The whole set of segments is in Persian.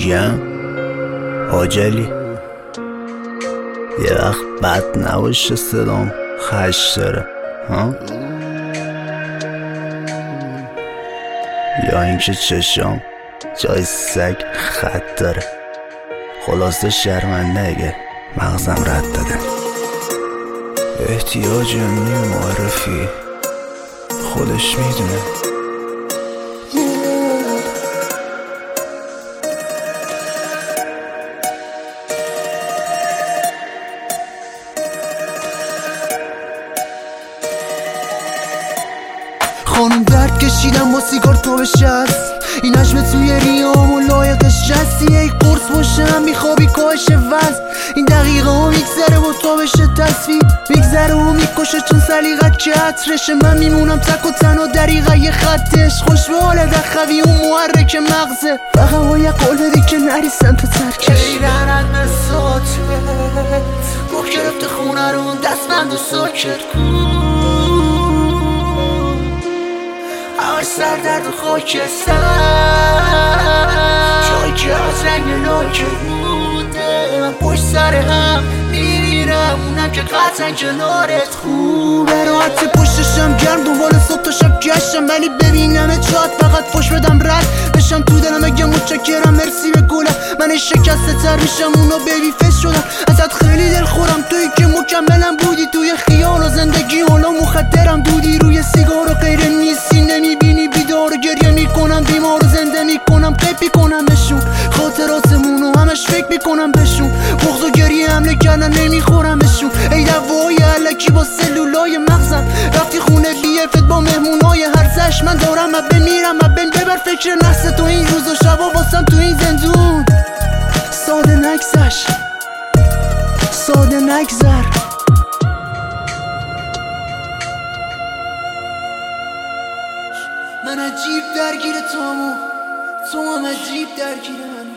میگم؟ حاجلی یه وقت بد نباشه صدام. خش داره. ها؟ یا اینکه چشام جای سگ خط داره. خلاصه شرمنده اگه مغزم رد داده. احتیاج معرفی خودش می‌دونه. کشیدم با سیگار تو به شست. این عجم توی ریام و لایقش جستی. ای قرص باشم میخوابی کاش وز این دقیقه ها میگذره با تو بشه تصویر. میگذره و می‌کشه چون سلیقت که عطرشه. من میمونم تک و تنها دریقه یه خطش. خوش به حال دخوی اون محرک مغزه. فقط با یه قول بدی که نری سمت روح گرفته خونه رو دست من دو کن. همش سر درد و خاکستر. جایی که از رنگ لاکه مونده من پشت سر هم میرم اونم که قطعا کنارت خوبه. راحت پشتشم گرم دنبال صبح شب گشتم. ولی ببینم چات فقط فش بدم رد بشم. تو دلم اگه متشکرم مرسی به گلم. من شکسته تر میشم. اونو بیبی فس شدم. ازت خیلی دل خورم توی می‌کنم قیپی کنم بشون خاطراتمون و همش فکر می‌کنم بشون بغض و گریه حمله کردن نمی‌خورم بشون ای دوای علکی با سلولای مغزم. رفتی خونه بیفت با مهمونای هرزش. من دارم و بمیرم و بن ببر فکر نحس تو این روز و شبا واسم تو این زندون. ساده نگذش ساده نگذر. من عجیب درگیر تو همو تو هم عجیب درگیر منی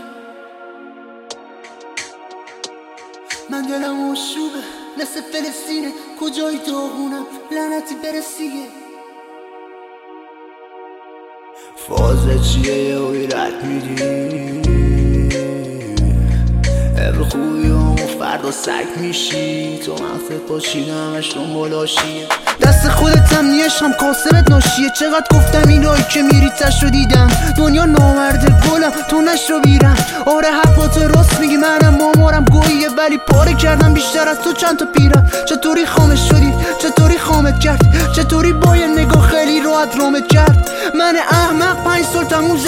من دلم آشوبه مثل فلسطینه کجای داغونم؟ لعنتی برسیه فازه چیه یه رد میدی؟ امرو خوبی و فردا سگ میشی. تو مغزت باشی همش دنبالاشیه دست خودت هم نیشم کاسبت ناشیه. چقدر گفتم اینایی که میری تش رو دیدم. دنیا نامرده گلم تو نشو بیرم. آره حرفات راست میگی منم مامارم گوییه. ولی پاره کردم بیشتر از تو چند تا پیرم. چطوری خامش شدی؟ چطوری خامت کرد؟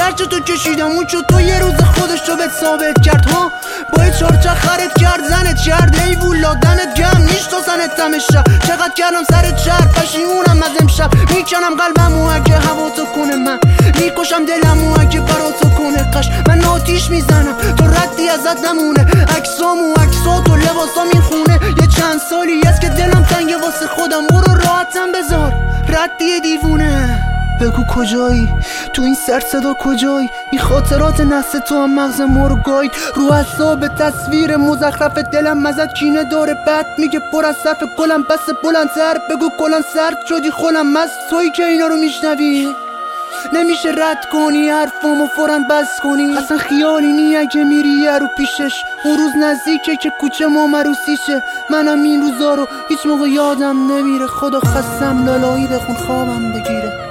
زرچ تو کشیدم اون چو تو یه روز خودش رو بهت ثابت کرد ها؟ با یه چارچه خرت کرد زنت کرد ای وولا دمت گم نیش تو زنت تمشا چقدر کردم سر چرد پشیمونم از امشب. می‌کنم قلبمو اگه هوا تو کنه من. می‌کشم دلمو اگه برا تو کنه قش. من آتیش می‌زنم تو ردی ازت نمونه. عکسامو عکسات و لباسام این خونه. یه چند سالی است که دلم تنگه واسه خودم. برو راحتم بذار. ردی دیوونه. بگو کجایی؟ تو این سر صدا کجایی؟ این خاطرات نسل تو هم مغز رو گاید رو حساب تصویر مزخرف دلم مزد کینه داره. بد میگه پر از صرف گلم بس بلندتر بگو کلان سرد شدی خولم مست تویی که اینا رو میشنوی؟ نمیشه رد کنی حرفامو فورا بس کنی. اصلا خیالی نی اگه میری یه رو پیشش. اون روز نزدیکه که کوچه ما مروسیشه منم این روزا رو هیچ موقع یادم نمیره. خدا خستم لالایی بخون خوابم بگیره.